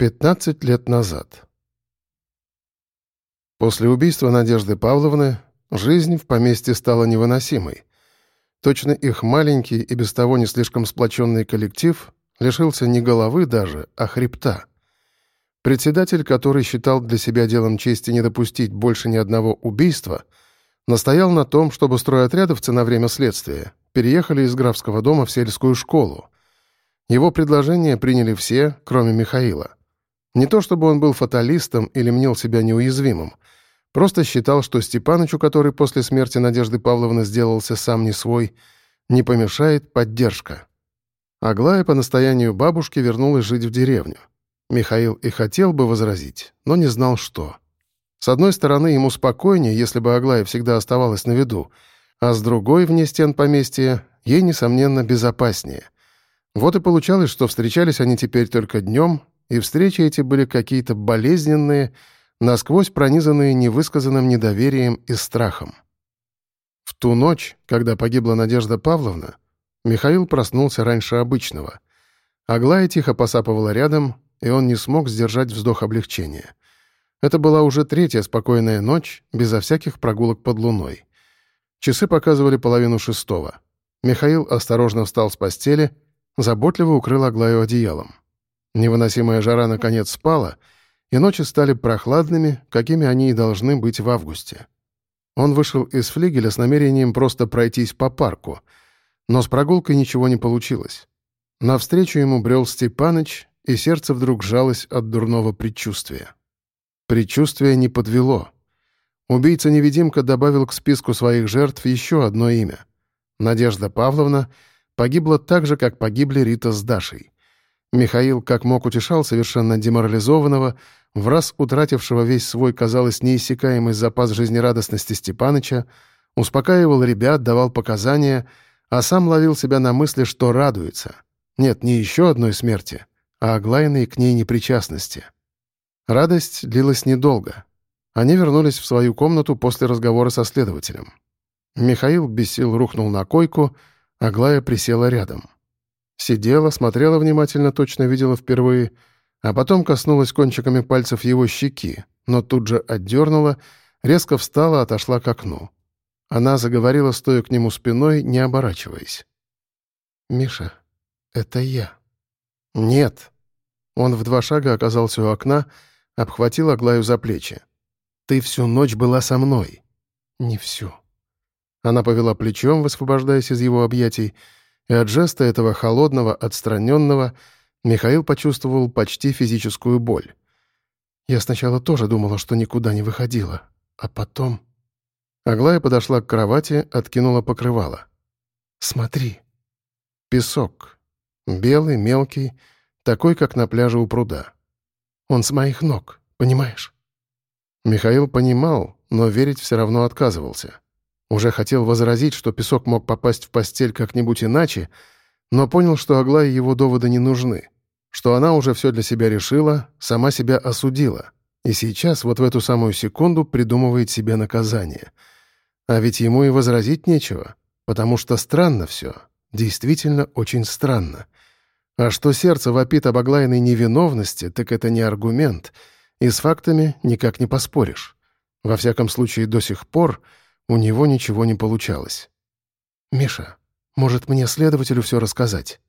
15 лет назад. После убийства Надежды Павловны жизнь в поместье стала невыносимой. Точно их маленький и без того не слишком сплоченный коллектив лишился не головы даже, а хребта. Председатель, который считал для себя делом чести не допустить больше ни одного убийства, настоял на том, чтобы стройотрядовцы на время следствия переехали из графского дома в сельскую школу. Его предложение приняли все, кроме Михаила. Не то чтобы он был фаталистом или мнил себя неуязвимым. Просто считал, что Степанычу, который после смерти Надежды Павловны сделался сам не свой, не помешает поддержка. Аглая по настоянию бабушки вернулась жить в деревню. Михаил и хотел бы возразить, но не знал, что. С одной стороны, ему спокойнее, если бы Аглая всегда оставалась на виду, а с другой, вне стен поместья, ей, несомненно, безопаснее. Вот и получалось, что встречались они теперь только днем, и встречи эти были какие-то болезненные, насквозь пронизанные невысказанным недоверием и страхом. В ту ночь, когда погибла Надежда Павловна, Михаил проснулся раньше обычного. Аглая тихо посапывала рядом, и он не смог сдержать вздох облегчения. Это была уже третья спокойная ночь, безо всяких прогулок под луной. Часы показывали половину шестого. Михаил осторожно встал с постели, заботливо укрыл Аглаю одеялом. Невыносимая жара наконец спала, и ночи стали прохладными, какими они и должны быть в августе. Он вышел из флигеля с намерением просто пройтись по парку, но с прогулкой ничего не получилось. Навстречу ему брел Степаныч, и сердце вдруг жалось от дурного предчувствия. Предчувствие не подвело. Убийца-невидимка добавил к списку своих жертв еще одно имя. Надежда Павловна погибла так же, как погибли Рита с Дашей. Михаил как мог утешал совершенно деморализованного, в раз утратившего весь свой, казалось, неиссякаемый запас жизнерадостности Степаныча, успокаивал ребят, давал показания, а сам ловил себя на мысли, что радуется. Нет, не еще одной смерти, а Аглайной к ней непричастности. Радость длилась недолго. Они вернулись в свою комнату после разговора со следователем. Михаил без сил рухнул на койку, Аглая присела рядом. Сидела, смотрела внимательно, точно видела впервые, а потом коснулась кончиками пальцев его щеки, но тут же отдернула, резко встала, отошла к окну. Она заговорила, стоя к нему спиной, не оборачиваясь. «Миша, это я». «Нет». Он в два шага оказался у окна, обхватил Аглаю за плечи. «Ты всю ночь была со мной». «Не всю». Она повела плечом, высвобождаясь из его объятий, и от жеста этого холодного, отстраненного Михаил почувствовал почти физическую боль. Я сначала тоже думала, что никуда не выходила, а потом... Аглая подошла к кровати, откинула покрывало. «Смотри». Песок. Белый, мелкий, такой, как на пляже у пруда. Он с моих ног, понимаешь? Михаил понимал, но верить все равно отказывался. Уже хотел возразить, что песок мог попасть в постель как-нибудь иначе, но понял, что Аглае его доводы не нужны, что она уже все для себя решила, сама себя осудила, и сейчас, вот в эту самую секунду, придумывает себе наказание. А ведь ему и возразить нечего, потому что странно все, действительно очень странно. А что сердце вопит об Аглайной невиновности, так это не аргумент, и с фактами никак не поспоришь. Во всяком случае, до сих пор — у него ничего не получалось. «Миша, может, мне следователю все рассказать?»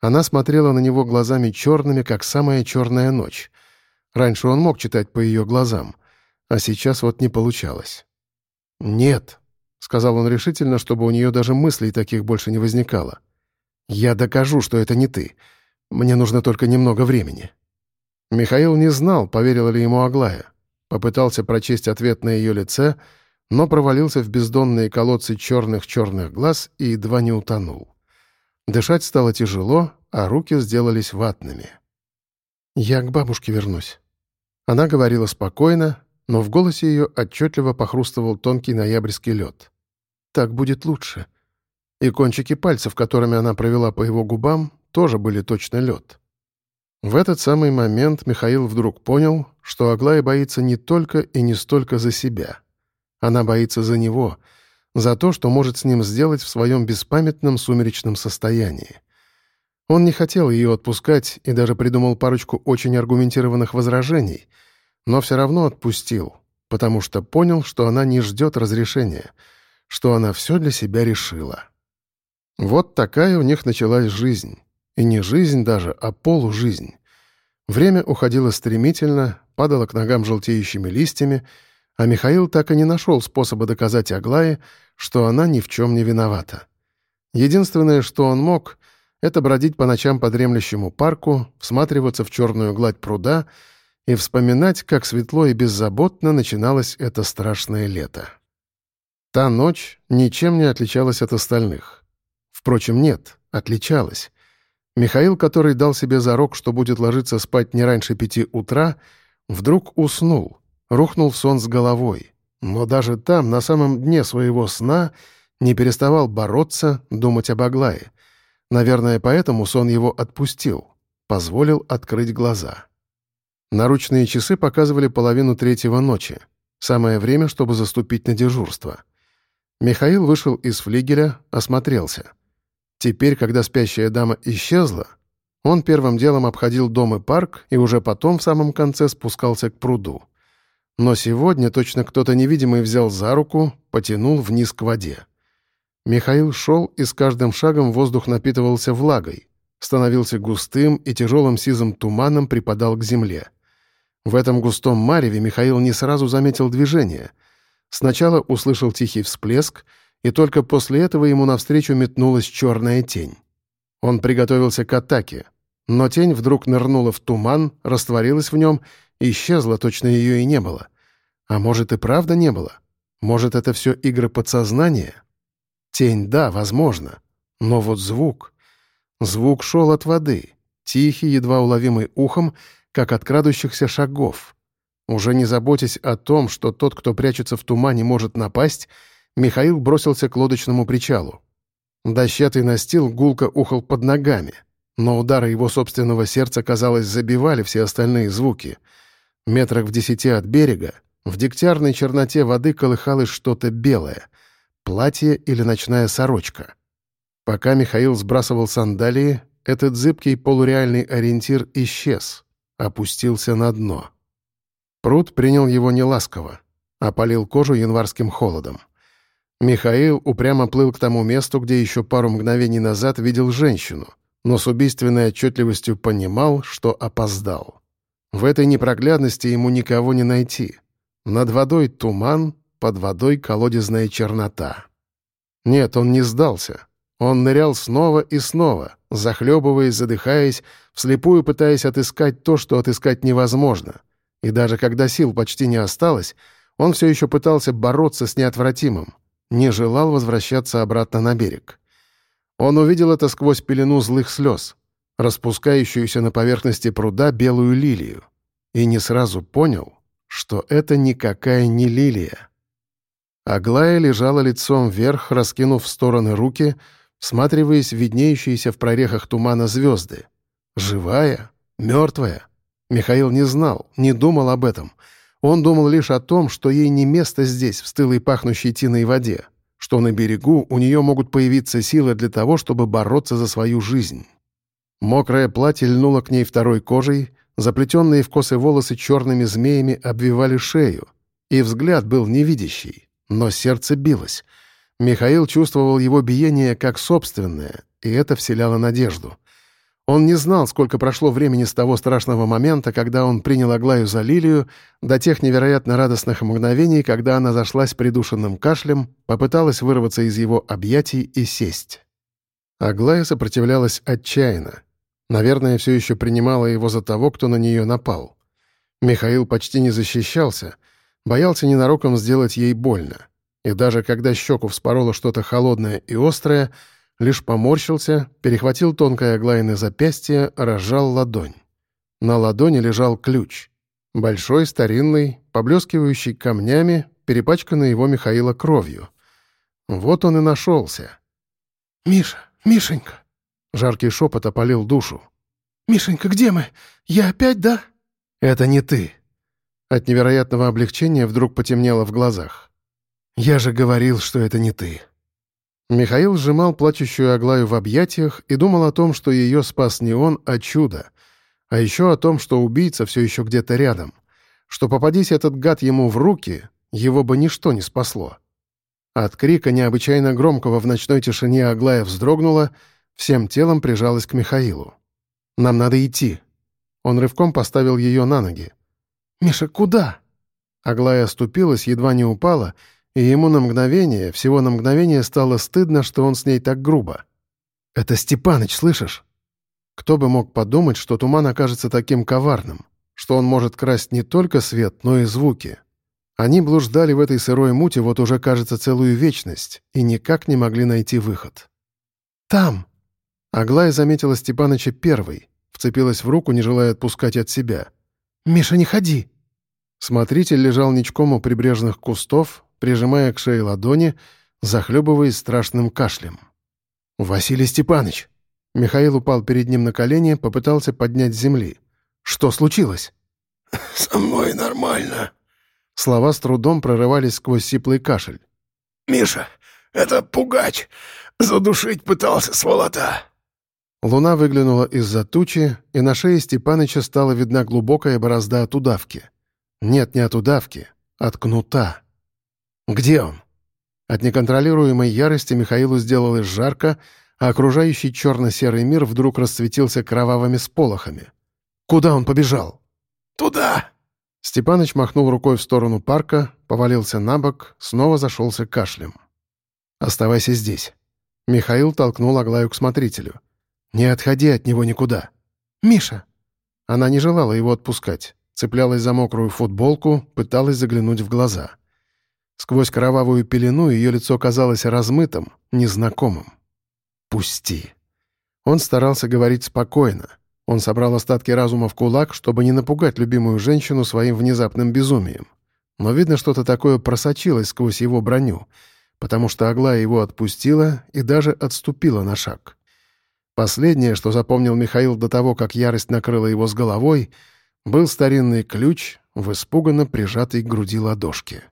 Она смотрела на него глазами черными, как самая черная ночь. Раньше он мог читать по ее глазам, а сейчас вот не получалось. «Нет», — сказал он решительно, чтобы у нее даже мыслей таких больше не возникало. «Я докажу, что это не ты. Мне нужно только немного времени». Михаил не знал, поверила ли ему Аглая. Попытался прочесть ответ на ее лице — но провалился в бездонные колодцы черных-черных глаз и едва не утонул. Дышать стало тяжело, а руки сделались ватными. «Я к бабушке вернусь». Она говорила спокойно, но в голосе ее отчетливо похрустывал тонкий ноябрьский лед. «Так будет лучше». И кончики пальцев, которыми она провела по его губам, тоже были точно лед. В этот самый момент Михаил вдруг понял, что Аглая боится не только и не столько за себя — она боится за него, за то, что может с ним сделать в своем беспамятном сумеречном состоянии. Он не хотел ее отпускать и даже придумал парочку очень аргументированных возражений, но все равно отпустил, потому что понял, что она не ждет разрешения, что она все для себя решила. Вот такая у них началась жизнь. И не жизнь даже, а полужизнь. Время уходило стремительно, падало к ногам желтеющими листьями, а Михаил так и не нашел способа доказать Аглае, что она ни в чем не виновата. Единственное, что он мог, это бродить по ночам по дремлющему парку, всматриваться в черную гладь пруда и вспоминать, как светло и беззаботно начиналось это страшное лето. Та ночь ничем не отличалась от остальных. Впрочем, нет, отличалась. Михаил, который дал себе зарок, что будет ложиться спать не раньше пяти утра, вдруг уснул, рухнул в сон с головой. Но даже там, на самом дне своего сна, не переставал бороться, думать об Аглае. Наверное, поэтому сон его отпустил, позволил открыть глаза. Наручные часы показывали половину третьего ночи. Самое время, чтобы заступить на дежурство. Михаил вышел из флигеля, осмотрелся. Теперь, когда спящая дама исчезла, он первым делом обходил дом и парк и уже потом в самом конце спускался к пруду. Но сегодня точно кто-то невидимый взял за руку, потянул вниз к воде. Михаил шел, и с каждым шагом воздух напитывался влагой, становился густым и тяжелым сизым туманом припадал к земле. В этом густом мареве Михаил не сразу заметил движения. Сначала услышал тихий всплеск — и только после этого ему навстречу метнулась черная тень. Он приготовился к атаке, но тень вдруг нырнула в туман, растворилась в нем, исчезла, точно ее и не было. А может, и правда не было? Может, это все игры подсознания? Тень, да, возможно. Но вот звук... Звук шел от воды, тихий, едва уловимый ухом, как от крадущихся шагов. Уже не заботясь о том, что тот, кто прячется в тумане, может напасть, Михаил бросился к лодочному причалу. Дощатый настил гулко ухал под ногами, но удары его собственного сердца, казалось, забивали все остальные звуки. Метрах в десяти от берега в дегтярной черноте воды колыхалось что-то белое — платье или ночная сорочка. Пока Михаил сбрасывал сандалии, этот зыбкий полуреальный ориентир исчез, опустился на дно. Пруд принял его неласково, опалил кожу январским холодом. Михаил упрямо плыл к тому месту, где еще пару мгновений назад видел женщину, но с убийственной отчетливостью понимал, что опоздал. В этой непроглядности ему никого не найти. Над водой туман, под водой колодезная чернота. Нет, он не сдался. Он нырял снова и снова, захлебываясь, задыхаясь, вслепую пытаясь отыскать то, что отыскать невозможно. И даже когда сил почти не осталось, он все еще пытался бороться с неотвратимым не желал возвращаться обратно на берег. Он увидел это сквозь пелену злых слез, распускающуюся на поверхности пруда белую лилию, и не сразу понял, что это никакая не лилия. Аглая лежала лицом вверх, раскинув в стороны руки, всматриваясь в виднеющиеся в прорехах тумана звезды. Живая? Мертвая? Михаил не знал, не думал об этом — он думал лишь о том, что ей не место здесь, в стылой пахнущей тиной воде, что на берегу у нее могут появиться силы для того, чтобы бороться за свою жизнь. Мокрое платье льнуло к ней второй кожей, заплетенные в косы волосы черными змеями обвивали шею, и взгляд был невидящий, но сердце билось. Михаил чувствовал его биение как собственное, и это вселяло надежду — он не знал, сколько прошло времени с того страшного момента, когда он принял Аглаю за Лилию, до тех невероятно радостных мгновений, когда она зашлась придушенным кашлем, попыталась вырваться из его объятий и сесть. Аглая сопротивлялась отчаянно. Наверное, все еще принимала его за того, кто на нее напал. Михаил почти не защищался, боялся ненароком сделать ей больно. И даже когда щеку вспороло что-то холодное и острое — лишь поморщился, перехватил тонкое Аглаины запястье, разжал ладонь. На ладони лежал ключ. Большой, старинный, поблескивающий камнями, перепачканный его Михаила кровью. Вот он и нашелся. «Миша, Мишенька!» Жаркий шепот опалил душу. «Мишенька, где мы? Я опять, да?» «Это не ты». От невероятного облегчения вдруг потемнело в глазах. «Я же говорил, что это не ты». Михаил сжимал плачущую Аглаю в объятиях и думал о том, что ее спас не он, а чудо. А еще о том, что убийца все еще где-то рядом. Что попадись этот гад ему в руки, его бы ничто не спасло. От крика необычайно громкого в ночной тишине Аглая вздрогнула, всем телом прижалась к Михаилу. «Нам надо идти». Он рывком поставил ее на ноги. «Миша, куда?» Аглая оступилась, едва не упала, и ему на мгновение, всего на мгновение стало стыдно, что он с ней так грубо. «Это Степаныч, слышишь?» Кто бы мог подумать, что туман окажется таким коварным, что он может красть не только свет, но и звуки. Они блуждали в этой сырой муте вот уже, кажется, целую вечность и никак не могли найти выход. «Там!» Аглая заметила Степаныча первой, вцепилась в руку, не желая отпускать от себя. «Миша, не ходи!» Смотритель лежал ничком у прибрежных кустов, прижимая к шее ладони, захлебываясь страшным кашлем. «Василий Степанович!» Михаил упал перед ним на колени, попытался поднять с земли. «Что случилось?» «Со мной нормально». Слова с трудом прорывались сквозь сиплый кашель. «Миша, это пугач! Задушить пытался, сволота!» Луна выглянула из-за тучи, и на шее Степаныча стала видна глубокая борозда от удавки. Нет, не от удавки, от кнута. «Где он?» От неконтролируемой ярости Михаилу сделалось жарко, а окружающий черно-серый мир вдруг расцветился кровавыми сполохами. «Куда он побежал?» «Туда!» Степаныч махнул рукой в сторону парка, повалился на бок, снова зашелся кашлем. «Оставайся здесь». Михаил толкнул Аглаю к смотрителю. «Не отходи от него никуда». «Миша!» Она не желала его отпускать, цеплялась за мокрую футболку, пыталась заглянуть в глаза. Сквозь кровавую пелену ее лицо казалось размытым, незнакомым. «Пусти». Он старался говорить спокойно. Он собрал остатки разума в кулак, чтобы не напугать любимую женщину своим внезапным безумием. Но, видно, что-то такое просочилось сквозь его броню, потому что Аглая его отпустила и даже отступила на шаг. Последнее, что запомнил Михаил до того, как ярость накрыла его с головой, был старинный ключ в испуганно прижатой к груди ладошке.